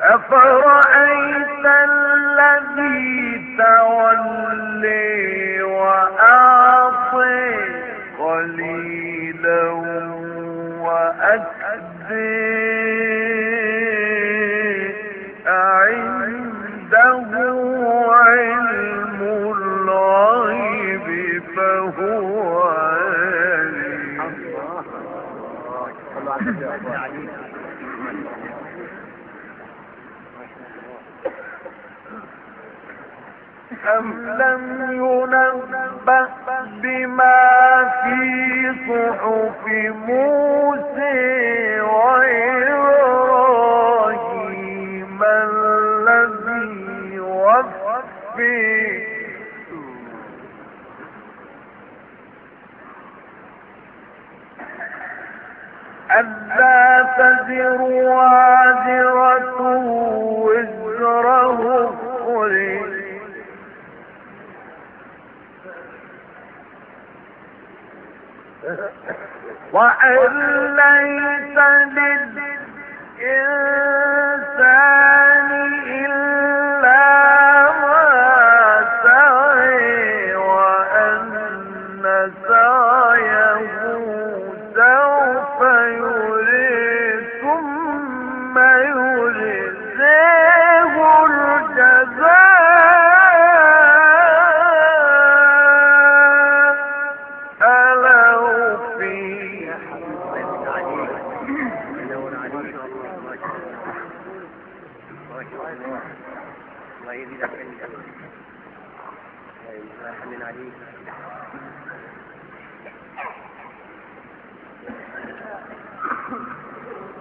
أفرأيت الذي تولي وأعطي قليلا وأكدي أم لم ينبأ بما في صحف موسى وإبراهيم وأن ليس للإنسان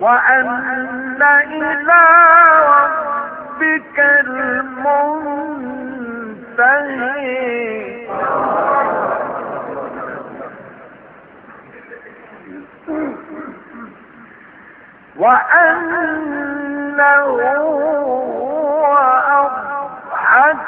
وأن إلى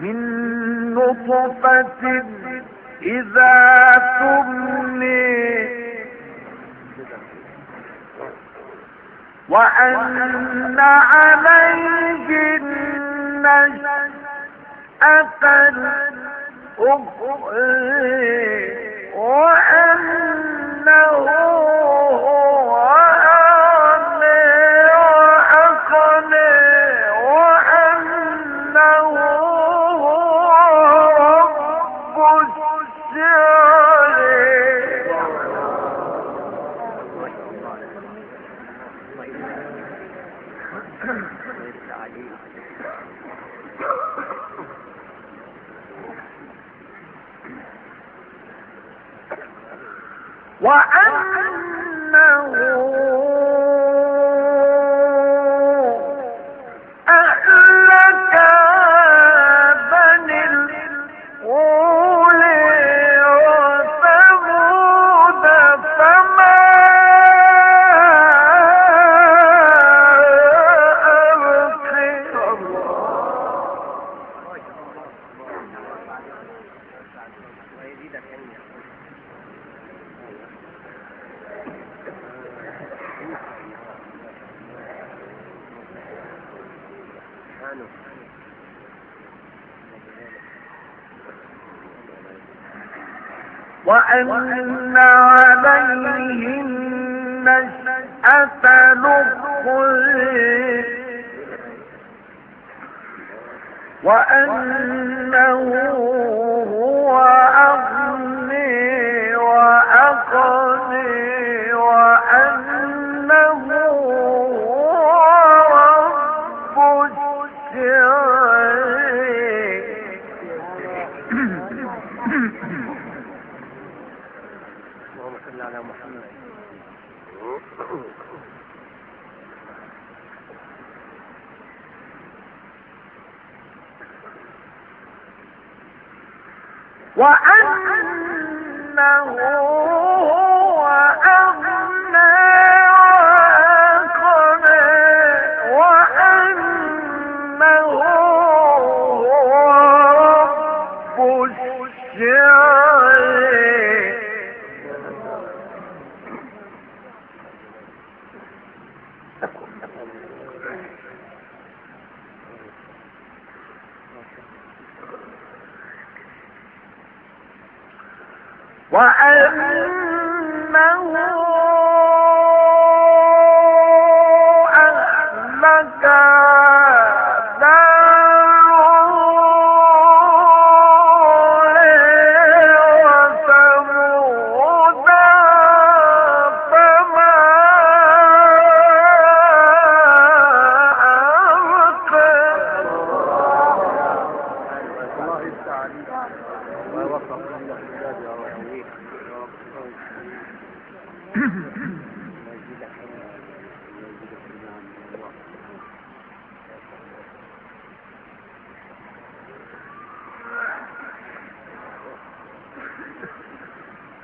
من نطفة إذا تمني وأن عليه النشأة الأخرى وأنه سبحانه وأن عليه النشأة الأخرى وأنه هو أغني وأقني على محمد. وأنه أهلك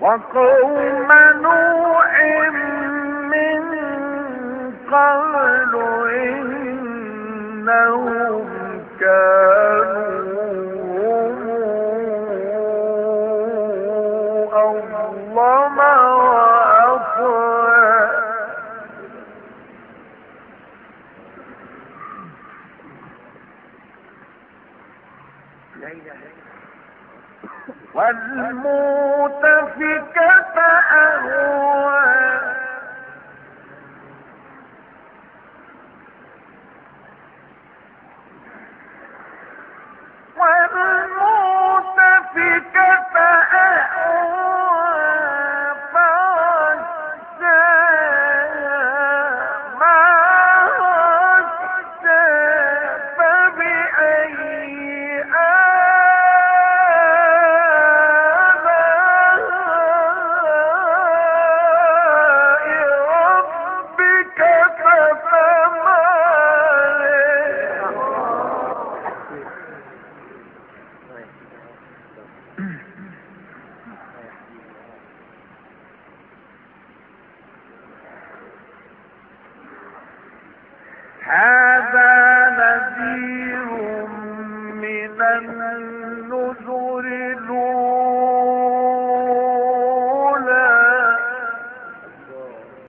وقوم نوح والمؤتفكة أهوى هذا نذير من النذير.